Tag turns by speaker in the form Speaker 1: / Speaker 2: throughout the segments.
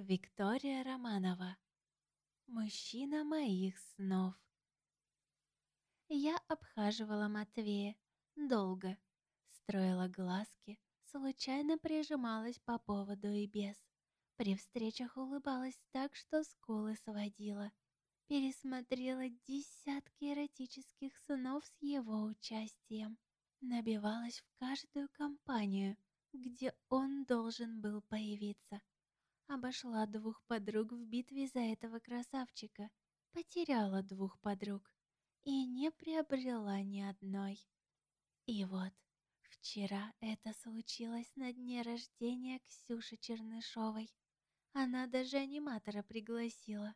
Speaker 1: Виктория Романова. Мужчина моих снов. Я обхаживала Матвея долго, строила глазки, случайно прижималась по поводу и без. При встречах улыбалась так, что скулы сводила. Пересмотрела десятки эротических снов с его участием. Набивалась в каждую компанию, где он должен был появиться. Обошла двух подруг в битве за этого красавчика. Потеряла двух подруг. И не приобрела ни одной. И вот, вчера это случилось на дне рождения Ксюши Чернышовой. Она даже аниматора пригласила.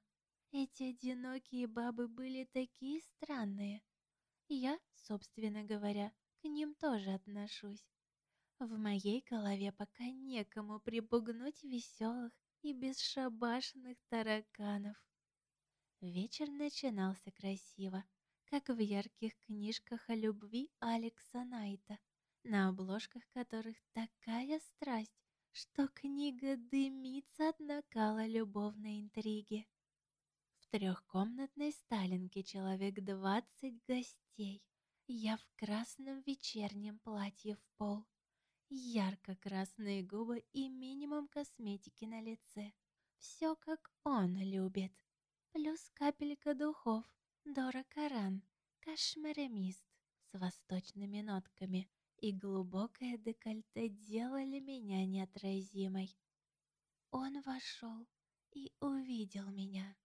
Speaker 1: Эти одинокие бабы были такие странные. Я, собственно говоря, к ним тоже отношусь. В моей голове пока некому припугнуть веселых и бесшабашенных тараканов. Вечер начинался красиво, как в ярких книжках о любви Алекса Найта, на обложках которых такая страсть, что книга дымится от накала любовной интриги. В трехкомнатной сталинке человек двадцать гостей. Я в красном вечернем платье в пол ярко-красные губы и минимум косметики на лице. Все как он любит. Плюс капелька духов Дора Каран, кашмаремист с восточными нотками и глубокое декольте делали меня неотразимой. Он вошел и увидел меня.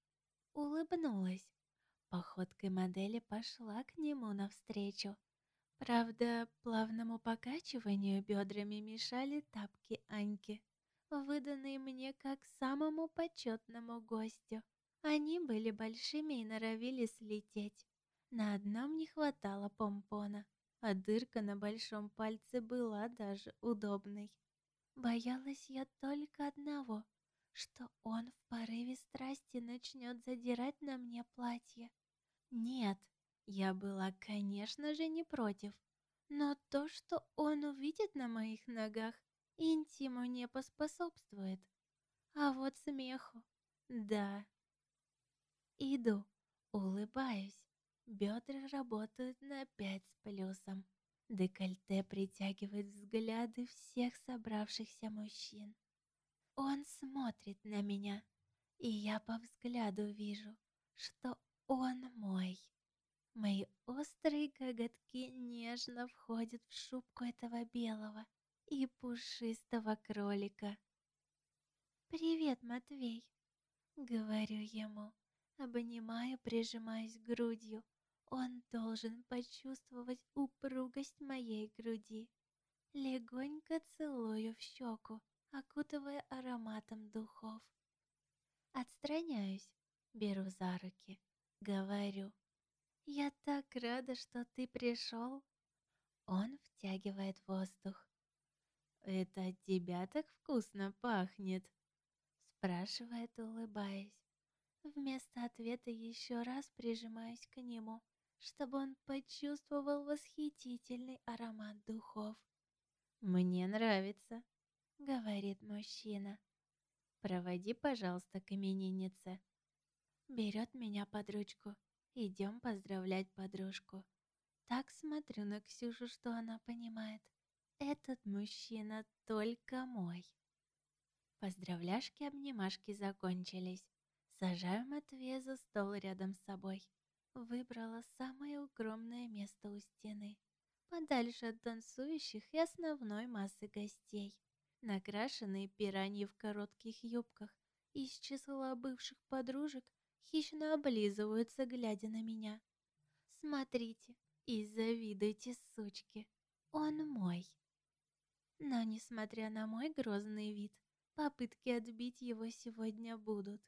Speaker 1: Улыбнулась. Походкой модели пошла к нему навстречу. Правда, плавному покачиванию бедрами мешали тапки Аньки, выданные мне как самому почетному гостю. Они были большими и норовили слететь. На одном не хватало помпона, а дырка на большом пальце была даже удобной. Боялась я только одного, что он в порыве страсти начнет задирать на мне платье. Нет, я была, конечно же, не против, но то, что он увидит на моих ногах, интиму не поспособствует. А вот смеху, да. Иду, улыбаюсь, бедра работают на пять с плюсом. Декольте притягивает взгляды всех собравшихся мужчин. Он смотрит на меня, и я по взгляду вижу, что он мой. Мои острые коготки нежно входят в шубку этого белого и пушистого кролика. «Привет, Матвей!» — говорю ему, обнимаю, прижимаясь грудью. Он должен почувствовать упругость моей груди. Легонько целую в щеку, окутывая ароматом духов. Отстраняюсь, беру за руки, говорю. «Я так рада, что ты пришел!» Он втягивает воздух. «Это от тебя так вкусно пахнет?» Спрашивает, улыбаясь. Вместо ответа еще раз прижимаюсь к нему, чтобы он почувствовал восхитительный аромат духов. «Мне нравится», — говорит мужчина. «Проводи, пожалуйста, к имениннице». Берет меня под ручку Идем поздравлять подружку. Так смотрю на Ксюшу, что она понимает. Этот мужчина только мой. Поздравляшки-обнимашки закончились. Сажаю Матвея за стол рядом с собой. Выбрала самое укромное место у стены. Подальше от танцующих и основной массы гостей. Накрашенные пираньи в коротких юбках из числа бывших подружек хищно облизываются, глядя на меня. Смотрите и завидуйте, сучки, он мой. Но, несмотря на мой грозный вид, попытки отбить его сегодня будут.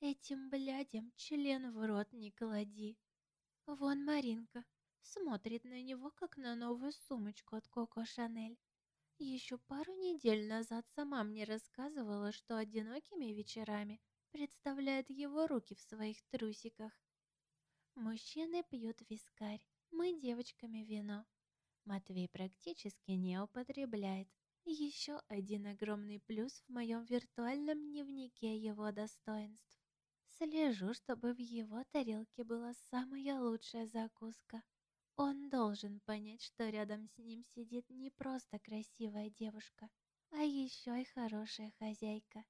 Speaker 1: Этим блядям член в рот не клади. Вон Маринка смотрит на него, как на новую сумочку от Коко Шанель. Еще пару недель назад сама мне рассказывала, что одинокими вечерами представляет его руки в своих трусиках. Мужчины пьют вискарь, мы девочками вино. Матвей практически не употребляет, Еще один огромный плюс в моем виртуальном дневнике его достоинств. Слежу, чтобы в его тарелке была самая лучшая закуска. Он должен понять, что рядом с ним сидит не просто красивая девушка, а еще и хорошая хозяйка.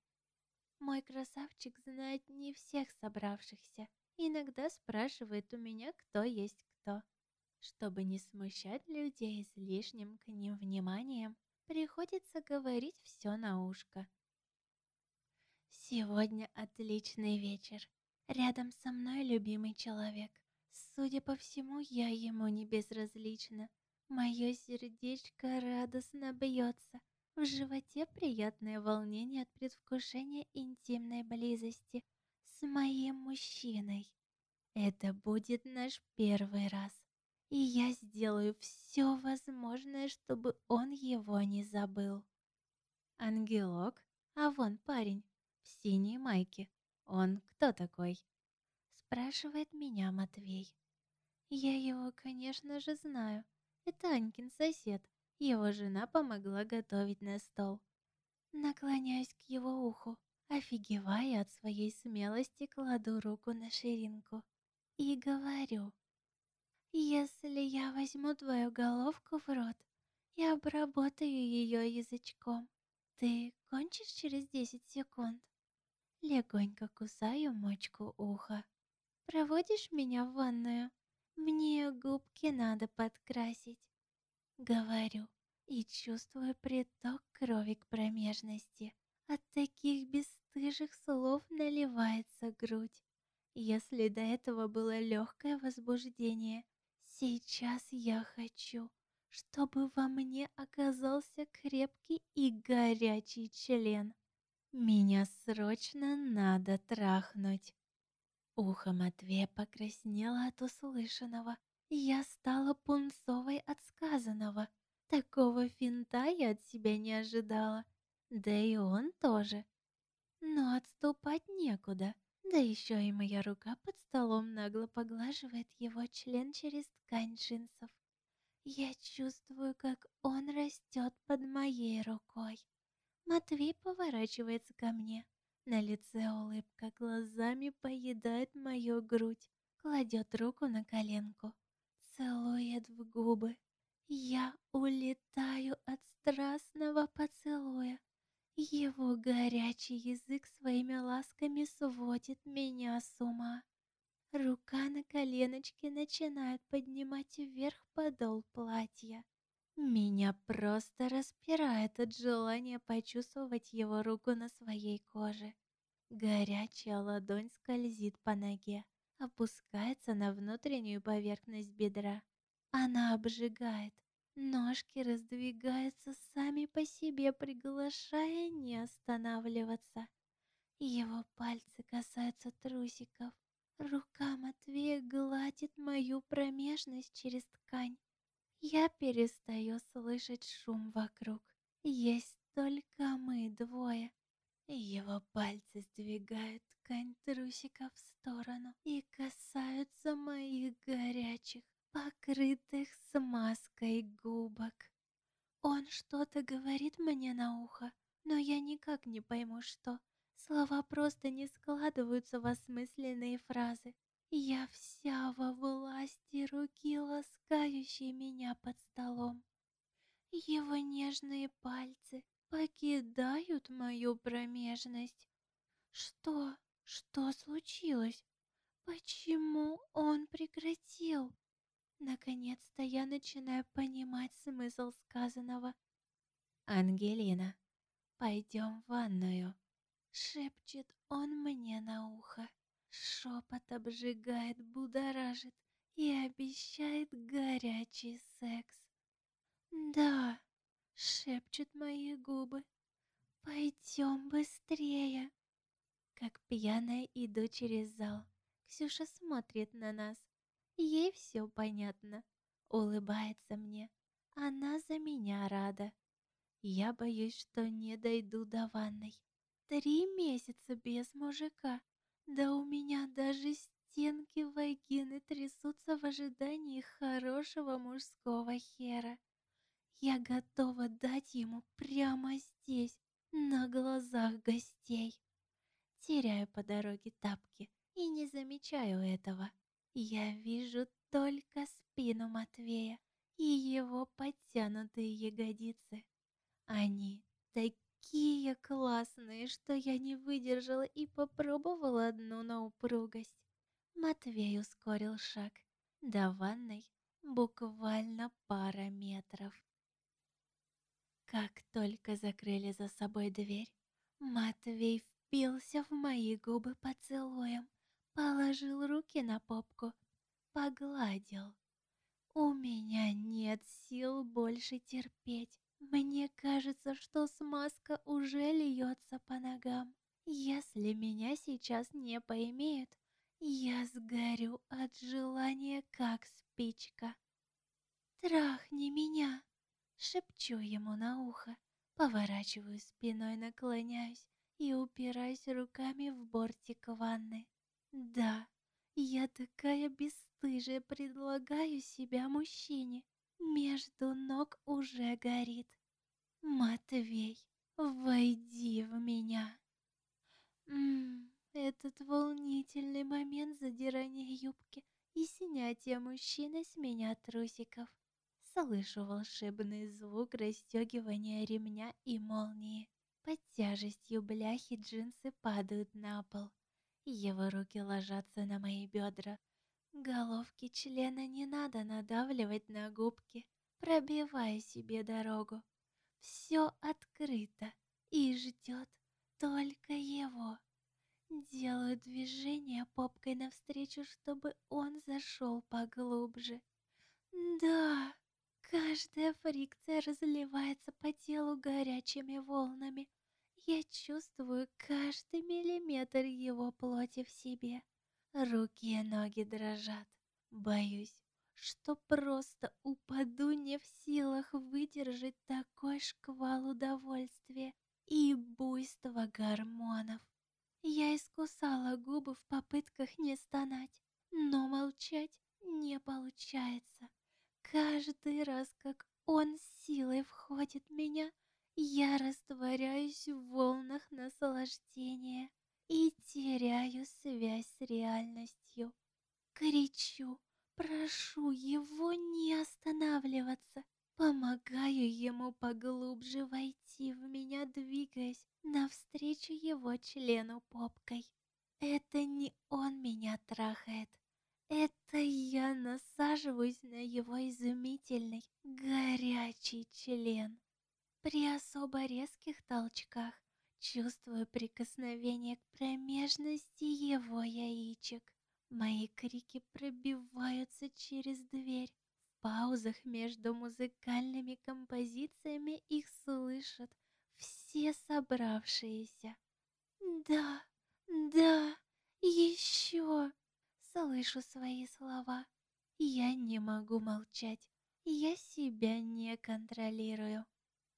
Speaker 1: Мой красавчик знает не всех собравшихся. Иногда спрашивает у меня, кто есть кто. Чтобы не смущать людей излишним к ним вниманием, приходится говорить все на ушко. Сегодня отличный вечер. Рядом со мной любимый человек. Судя по всему, я ему не безразлична. Мое сердечко радостно бьется. В животе приятное волнение от предвкушения интимной близости с моим мужчиной. Это будет наш первый раз и я сделаю все возможное, чтобы он его не забыл. Ангелок, а вон парень в синей майке. Он кто такой? Спрашивает меня Матвей. Я его, конечно же, знаю. Это Анькин сосед. Его жена помогла готовить на стол. Наклоняюсь к его уху, офигевая от своей смелости, кладу руку на ширинку и говорю. Если я возьму твою головку в рот и обработаю ее язычком, ты кончишь через десять секунд? Легонько кусаю мочку уха. Проводишь меня в ванную? Мне губки надо подкрасить. Говорю и чувствую приток крови к промежности. От таких бесстыжих слов наливается грудь. Если до этого было легкое возбуждение, Сейчас я хочу, чтобы во мне оказался крепкий и горячий член. Меня срочно надо трахнуть. Ухо Матвея покраснело от услышанного. Я стала пунцовой от сказанного. Такого финта я от себя не ожидала. Да и он тоже. Но отступать некуда. Да еще и моя рука под столом нагло поглаживает его член через ткань джинсов. Я чувствую, как он растет под моей рукой. Матвей поворачивается ко мне. На лице улыбка глазами поедает мою грудь, кладет руку на коленку, целует в губы. Я улетаю от страстного поцелуя. Его горячий язык своими ласками сводит меня с ума. Рука на коленочке начинает поднимать вверх подол платья. Меня просто распирает от желания почувствовать его руку на своей коже. Горячая ладонь скользит по ноге, опускается на внутреннюю поверхность бедра. Она обжигает, Ножки раздвигаются сами по себе, приглашая не останавливаться. Его пальцы касаются трусиков. Рука Матвея гладит мою промежность через ткань. Я перестаю слышать шум вокруг. Есть только мы двое. Его пальцы сдвигают ткань трусиков в сторону и касаются моих горячих, покрытых смазкой губок. Он что-то говорит мне на ухо, но я никак не пойму, что. Слова просто не складываются в осмысленные фразы. Я вся во власти руки, ласкающей меня под столом. Его нежные пальцы покидают мою промежность. Что? Что случилось? Почему он прекратил? Наконец-то я начинаю понимать смысл сказанного. «Ангелина, пойдем в ванную», — шепчет он мне на ухо. Шепот обжигает, будоражит и обещает горячий секс. «Да», — шепчут мои губы, — «пойдем быстрее». Как пьяная иду через зал. Ксюша смотрит на нас. Ей все понятно. Улыбается мне. Она за меня рада. Я боюсь, что не дойду до ванной. Три месяца без мужика. Да у меня даже стенки вагины трясутся в ожидании хорошего мужского хера. Я готова дать ему прямо здесь, на глазах гостей. Теряю по дороге тапки и не замечаю этого. Я вижу только спину Матвея и его подтянутые ягодицы. Они такие классные, что я не выдержала и попробовала одну на упругость. Матвей ускорил шаг. До ванной буквально пара метров. Как только закрыли за собой дверь, Матвей впился в мои губы поцелуем, положил руки на попку, погладил. У меня нет сил больше терпеть. Мне кажется, что смазка уже льется по ногам. Если меня сейчас не поимеют, я сгорю от желания, как спичка. Трахни меня, Шепчу ему на ухо, поворачиваю спиной, наклоняюсь и упираюсь руками в бортик ванны. Да, я такая бесстыжая, предлагаю себя мужчине. Между ног уже горит. Матвей, войди в меня. Ммм, этот волнительный момент задирания юбки и снятия мужчины с меня трусиков слышу волшебный звук расстегивания ремня и молнии. Под тяжестью бляхи джинсы падают на пол. Его руки ложатся на мои бедра. Головки члена не надо надавливать на губки, пробивая себе дорогу. Все открыто и ждет только его. Делаю движение попкой навстречу, чтобы он зашел поглубже. Да, Каждая фрикция разливается по телу горячими волнами. Я чувствую каждый миллиметр его плоти в себе. Руки и ноги дрожат. Боюсь, что просто упаду не в силах выдержать такой шквал удовольствия и буйства гормонов. Я искусала губы в попытках не стонать, но молчать не получается. Каждый раз, как он силой входит в меня, я растворяюсь в волнах наслаждения и теряю связь с реальностью. Кричу, прошу его не останавливаться, помогаю ему поглубже войти в меня, двигаясь навстречу его члену попкой. Это не он меня трахает, это я насаживаюсь на его изумительный, горячий член. При особо резких толчках чувствую прикосновение к промежности его яичек. Мои крики пробиваются через дверь. В паузах между музыкальными композициями их слышат все собравшиеся. Да, да, еще слышу свои слова. Я не могу молчать. Я себя не контролирую.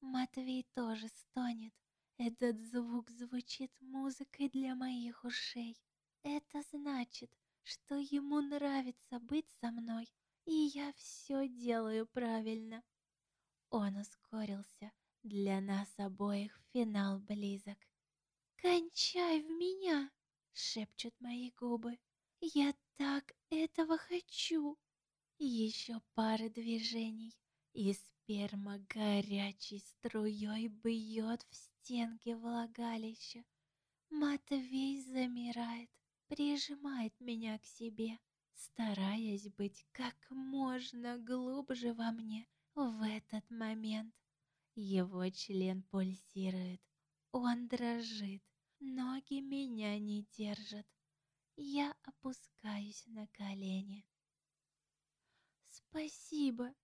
Speaker 1: Матвей тоже стонет. Этот звук звучит музыкой для моих ушей. Это значит, что ему нравится быть со мной, и я все делаю правильно. Он ускорился. Для нас обоих финал близок. «Кончай в меня!» — шепчут мои губы. Я так этого хочу. Еще пара движений, и сперма горячей струей бьет в стенки влагалища. Матвей замирает, прижимает меня к себе, стараясь быть как можно глубже во мне в этот момент. Его член пульсирует, он дрожит, ноги меня не держат. Я опускаюсь на колени. «Спасибо,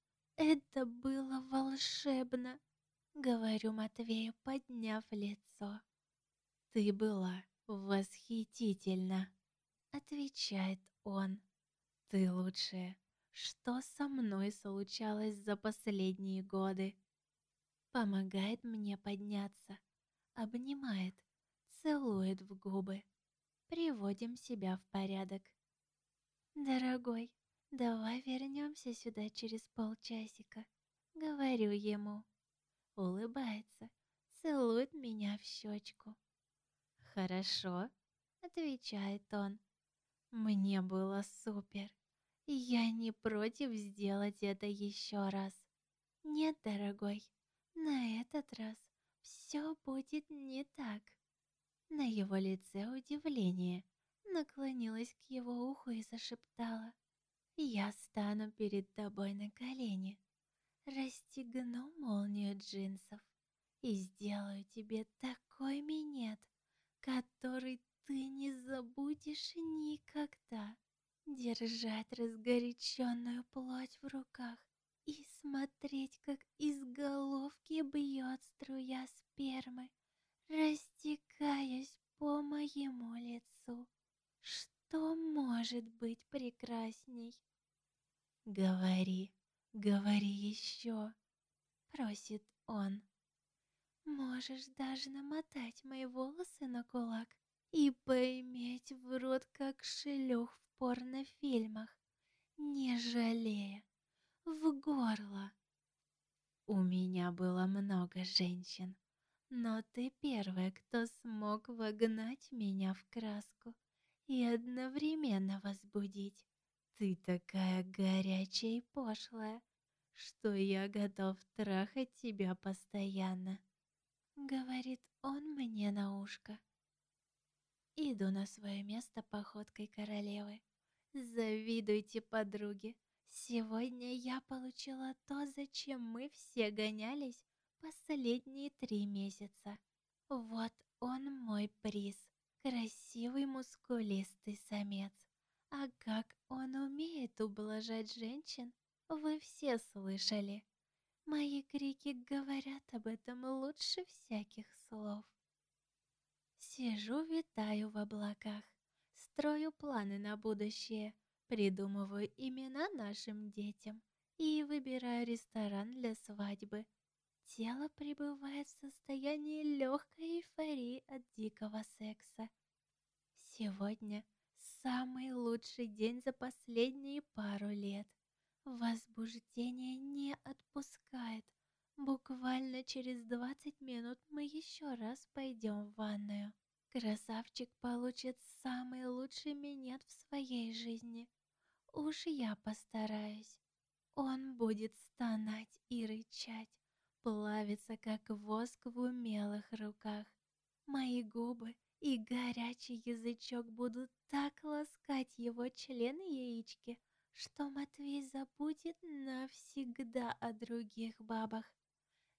Speaker 1: это было волшебно», — говорю Матвею, подняв лицо. «Ты была восхитительна», — отвечает он. «Ты лучшая, что со мной случалось за последние годы?» Помогает мне подняться, обнимает, целует в губы приводим себя в порядок. Дорогой, давай вернемся сюда через полчасика. говорю ему. Улыбается, целует меня в щечку. «Хорошо», — отвечает он. «Мне было супер. Я не против сделать это еще раз». «Нет, дорогой, на этот раз все будет не так». На его лице удивление. Наклонилась к его уху и зашептала. «Я стану перед тобой на колени, расстегну молнию джинсов и сделаю тебе такой минет, который ты не забудешь никогда. Держать разгоряченную плоть в руках и смотреть, как из головки бьет струя спермы, растекаясь по моему лицу. Что может быть прекрасней? Говори, говори еще, просит он. Можешь даже намотать мои волосы на кулак и поиметь в рот, как шлюх в порнофильмах, не жалея, в горло. У меня было много женщин, но ты первая, кто смог вогнать меня в краску и одновременно возбудить. Ты такая горячая и пошлая, что я готов трахать тебя постоянно. Говорит он мне на ушко. Иду на свое место походкой королевы. Завидуйте, подруги. Сегодня я получила то, зачем мы все гонялись последние три месяца. Вот он мой приз. Красивый мускулистый самец. А как он умеет ублажать женщин, вы все слышали. Мои крики говорят об этом лучше всяких слов. Сижу, витаю в облаках, строю планы на будущее, придумываю имена нашим детям и выбираю ресторан для свадьбы – Тело пребывает в состоянии легкой эйфории от дикого секса. Сегодня самый лучший день за последние пару лет. Возбуждение не отпускает. Буквально через 20 минут мы еще раз пойдем в ванную. Красавчик получит самый лучший минет в своей жизни. Уж я постараюсь. Он будет стонать и рычать плавится, как воск в умелых руках. Мои губы и горячий язычок будут так ласкать его член яички, что Матвей забудет навсегда о других бабах.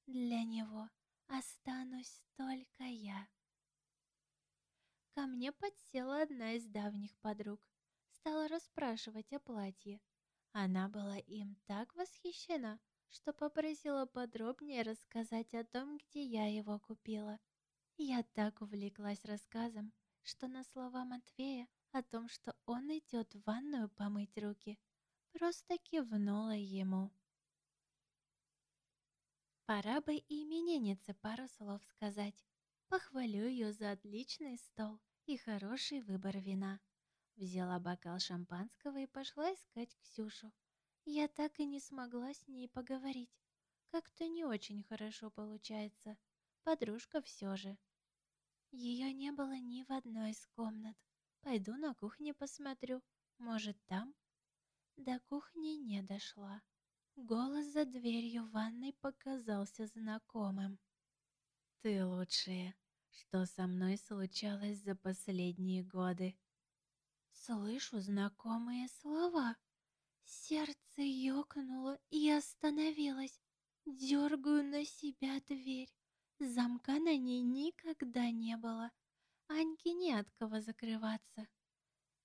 Speaker 1: Для него останусь только я. Ко мне подсела одна из давних подруг, стала расспрашивать о платье. Она была им так восхищена, что попросила подробнее рассказать о том, где я его купила. Я так увлеклась рассказом, что на слова Матвея о том, что он идет в ванную помыть руки, просто кивнула ему. Пора бы и имениннице пару слов сказать. Похвалю ее за отличный стол и хороший выбор вина. Взяла бокал шампанского и пошла искать Ксюшу. Я так и не смогла с ней поговорить. Как-то не очень хорошо получается. Подружка все же. Ее не было ни в одной из комнат. Пойду на кухне посмотрю. Может, там? До кухни не дошла. Голос за дверью ванной показался знакомым. «Ты лучшая, что со мной случалось за последние годы». Слышу знакомые слова. Сердце ёкнуло и остановилось. Дергаю на себя дверь. Замка на ней никогда не было. Аньке не от кого закрываться.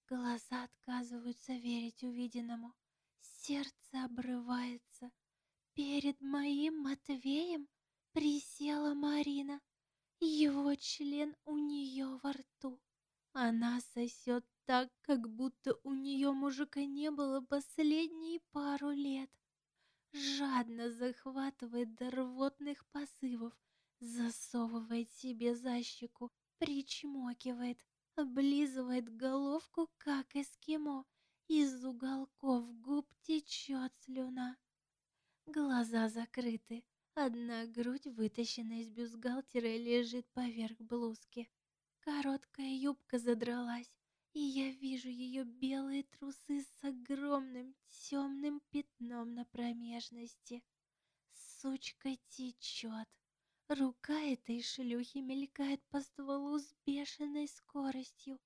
Speaker 1: Глаза отказываются верить увиденному. Сердце обрывается. Перед моим Матвеем присела Марина. Его член у нее во рту. Она сосет так, как будто у нее мужика не было последние пару лет. Жадно захватывает до рвотных позывов, засовывает себе за щеку, причмокивает, облизывает головку, как эскимо. Из уголков губ течет слюна. Глаза закрыты, одна грудь, вытащена из бюстгальтера, лежит поверх блузки. Короткая юбка задралась, и я вижу ее белые трусы с огромным темным пятном на промежности. Сучка течет. Рука этой шлюхи мелькает по стволу с бешеной скоростью.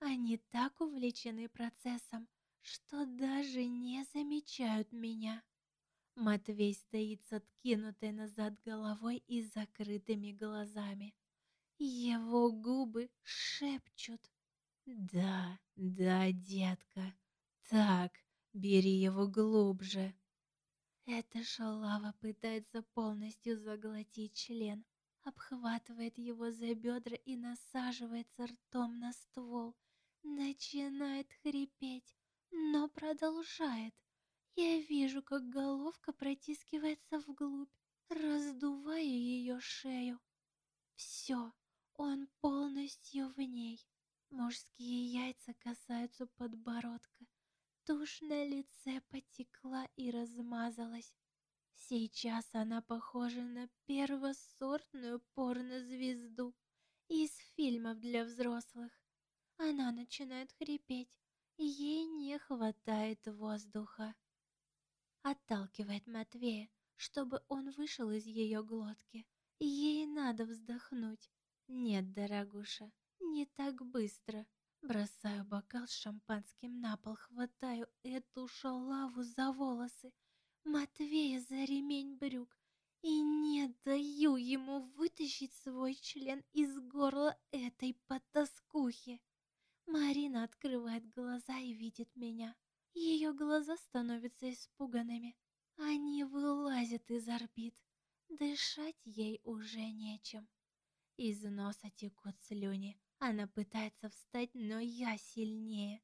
Speaker 1: Они так увлечены процессом, что даже не замечают меня. Матвей стоит с откинутой назад головой и закрытыми глазами. Его губы шепчут. «Да, да, детка, так, бери его глубже». Эта шалава пытается полностью заглотить член, обхватывает его за бедра и насаживается ртом на ствол, начинает хрипеть, но продолжает. Я вижу, как головка протискивается вглубь, раздувая ее шею. Все, он полностью в ней. Мужские яйца касаются подбородка. Тушь на лице потекла и размазалась. Сейчас она похожа на первосортную порнозвезду из фильмов для взрослых. Она начинает хрипеть. Ей не хватает воздуха. Отталкивает Матвея, чтобы он вышел из ее глотки. Ей надо вздохнуть. Нет, дорогуша, не так быстро. Бросаю бокал с шампанским на пол, хватаю эту шалаву за волосы, Матвея за ремень брюк и не даю ему вытащить свой член из горла этой потаскухи. Марина открывает глаза и видит меня. Ее глаза становятся испуганными. Они вылазят из орбит. Дышать ей уже нечем. Из носа текут слюни. Она пытается встать, но я сильнее.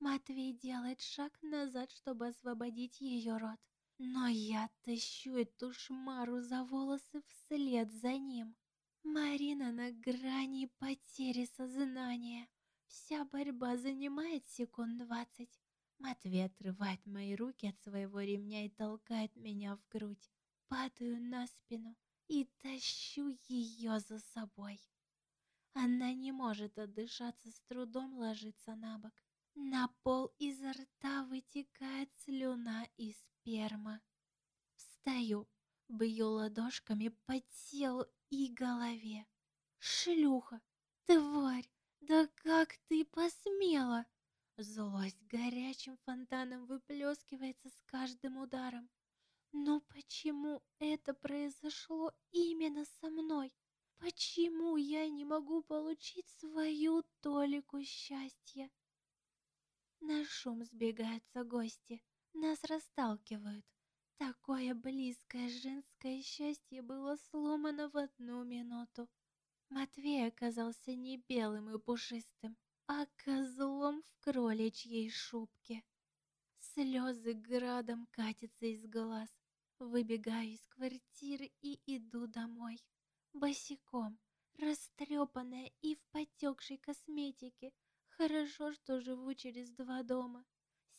Speaker 1: Матвей делает шаг назад, чтобы освободить ее рот. Но я тащу эту шмару за волосы вслед за ним. Марина на грани потери сознания. Вся борьба занимает секунд двадцать. Матвей отрывает мои руки от своего ремня и толкает меня в грудь. Падаю на спину и тащу ее за собой. Она не может отдышаться, с трудом ложится на бок. На пол изо рта вытекает слюна и сперма. Встаю, бью ладошками по телу и голове. Шлюха, тварь, да как ты посмела? Злость горячим фонтаном выплескивается с каждым ударом. Но почему это произошло именно со мной? Почему я не могу получить свою толику счастья? На шум сбегаются гости, нас расталкивают. Такое близкое женское счастье было сломано в одну минуту. Матвей оказался не белым и пушистым, а козлом в кроличьей шубке. Слезы градом катятся из глаз. Выбегаю из квартиры и иду домой. Босиком, растрепанная и в потекшей косметике. Хорошо, что живу через два дома.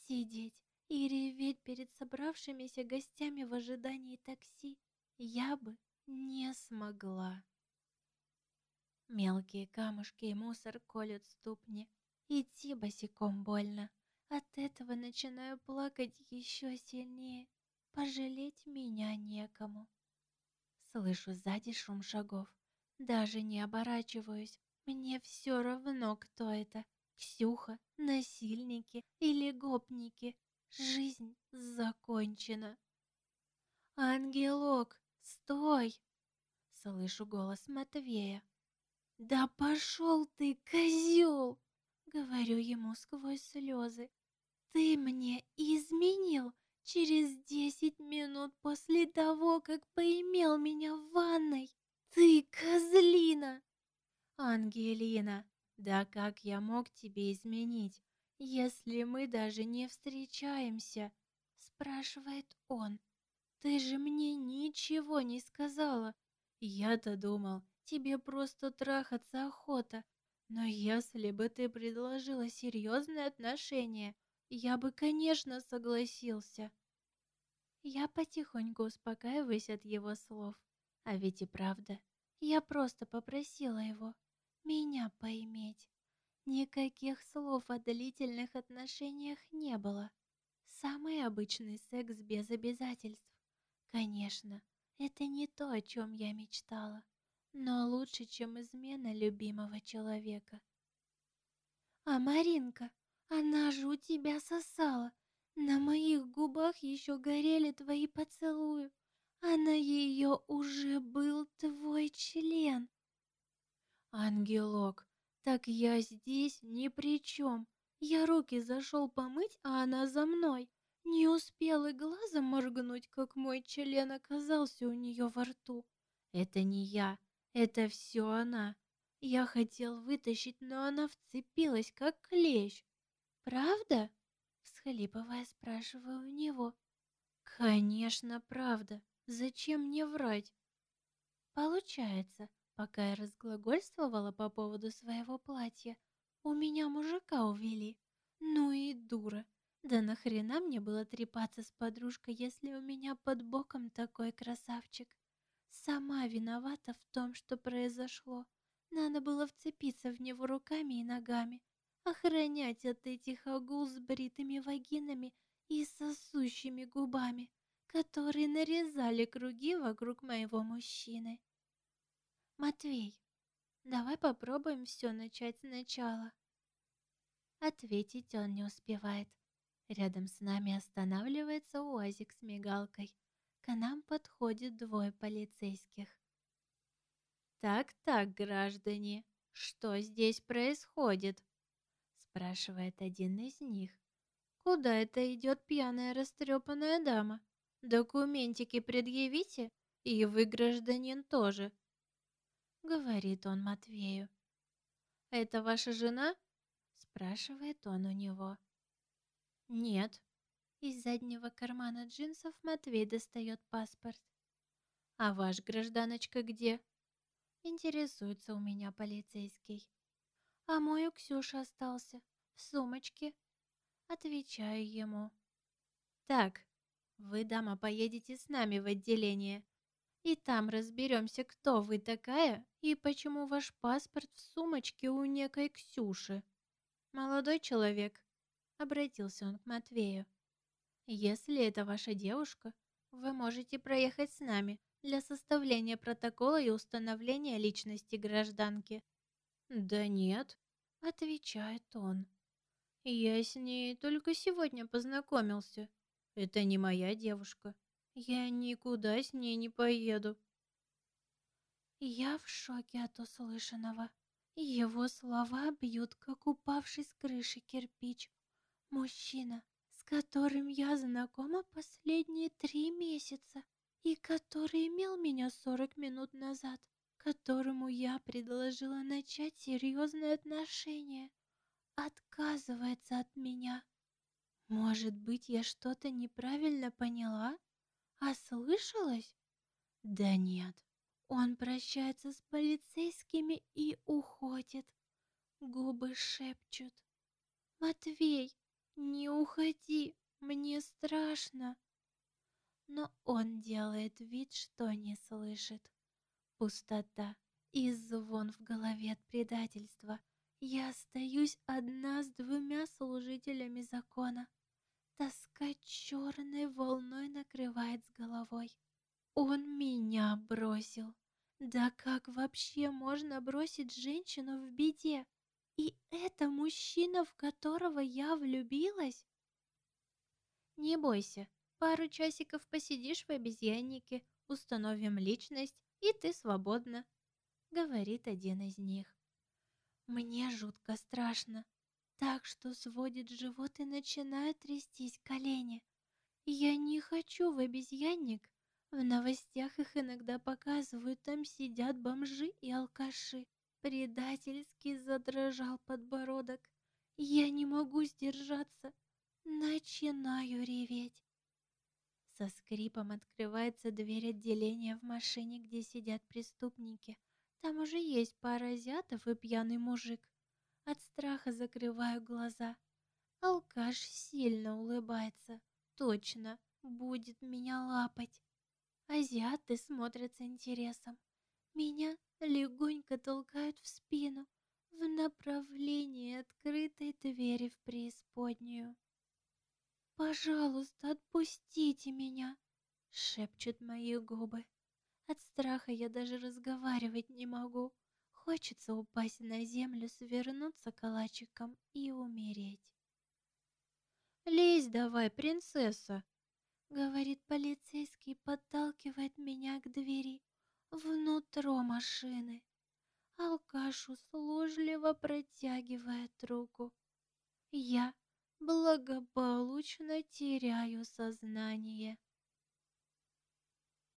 Speaker 1: Сидеть и реветь перед собравшимися гостями в ожидании такси я бы не смогла. Мелкие камушки и мусор колют ступни. Идти босиком больно. От этого начинаю плакать еще сильнее. Пожалеть меня некому. Слышу сзади шум шагов. Даже не оборачиваюсь. Мне все равно, кто это. Ксюха, насильники или гопники. Жизнь закончена. «Ангелок, стой!» Слышу голос Матвея. «Да пошел ты, козел!» Говорю ему сквозь слезы. «Ты мне изменил через десять минут после того, как поимел меня в ванной! Ты козлина!» «Ангелина, да как я мог тебе изменить, если мы даже не встречаемся?» Спрашивает он. «Ты же мне ничего не сказала. Я-то думал, тебе просто трахаться охота. Но если бы ты предложила серьезные отношения, я бы, конечно, согласился. Я потихоньку успокаиваюсь от его слов. А ведь и правда, я просто попросила его меня поиметь. Никаких слов о длительных отношениях не было. Самый обычный секс без обязательств. Конечно, это не то, о чем я мечтала, но лучше, чем измена любимого человека. А Маринка, она же у тебя сосала. На моих губах еще горели твои поцелуи, а на ее уже был твой член. Ангелок, так я здесь ни при чем. Я руки зашел помыть, а она за мной. Не успел и глазом моргнуть, как мой член оказался у нее во рту. Это не я, это все она. Я хотел вытащить, но она вцепилась, как клещ. «Правда?» — всхлипывая, спрашиваю у него. «Конечно, правда. Зачем мне врать?» Получается, Пока я разглагольствовала по поводу своего платья, у меня мужика увели. Ну и дура. Да нахрена мне было трепаться с подружкой, если у меня под боком такой красавчик? Сама виновата в том, что произошло. Надо было вцепиться в него руками и ногами, охранять от этих агул с бритыми вагинами и сосущими губами, которые нарезали круги вокруг моего мужчины. «Матвей, давай попробуем все начать сначала». Ответить он не успевает. Рядом с нами останавливается УАЗик с мигалкой. К нам подходит двое полицейских. «Так-так, граждане, что здесь происходит?» Спрашивает один из них. «Куда это идет пьяная растрепанная дама? Документики предъявите, и вы, гражданин, тоже. — говорит он Матвею. «Это ваша жена?» — спрашивает он у него. «Нет». Из заднего кармана джинсов Матвей достает паспорт. «А ваш гражданочка где?» Интересуется у меня полицейский. «А мой у Ксюши остался. В сумочке». Отвечаю ему. «Так, вы, дама, поедете с нами в отделение. И там разберемся, кто вы такая и почему ваш паспорт в сумочке у некой Ксюши. Молодой человек, обратился он к Матвею. Если это ваша девушка, вы можете проехать с нами для составления протокола и установления личности гражданки. Да нет, отвечает он. Я с ней только сегодня познакомился. Это не моя девушка. Я никуда с ней не поеду. Я в шоке от услышанного. Его слова бьют, как упавший с крыши кирпич. Мужчина, с которым я знакома последние три месяца и который имел меня сорок минут назад, которому я предложила начать серьезные отношения, отказывается от меня. Может быть, я что-то неправильно поняла? Ослышалась? Да нет. Он прощается с полицейскими и уходит. Губы шепчут. «Матвей, не уходи, мне страшно!» Но он делает вид, что не слышит. Пустота и звон в голове от предательства. Я остаюсь одна с двумя служителями закона. Тоска черной волной накрывает с головой. Он меня бросил. Да как вообще можно бросить женщину в беде? И это мужчина, в которого я влюбилась? Не бойся, пару часиков посидишь в обезьяннике, установим личность, и ты свободна, говорит один из них. Мне жутко страшно так, что сводит живот и начинают трястись колени. Я не хочу в обезьянник. В новостях их иногда показывают, там сидят бомжи и алкаши. Предательски задрожал подбородок. Я не могу сдержаться. Начинаю реветь. Со скрипом открывается дверь отделения в машине, где сидят преступники. Там уже есть пара азиатов и пьяный мужик. От страха закрываю глаза. Алкаш сильно улыбается. Точно, будет меня лапать. Азиаты смотрят с интересом. Меня легонько толкают в спину в направлении открытой двери в преисподнюю. «Пожалуйста, отпустите меня!» — шепчут мои губы. От страха я даже разговаривать не могу. Хочется упасть на землю, свернуться калачиком и умереть. «Лезь давай, принцесса!» — говорит полицейский, подталкивает меня к двери внутрь машины. Алкаш услужливо протягивает руку. Я благополучно теряю сознание.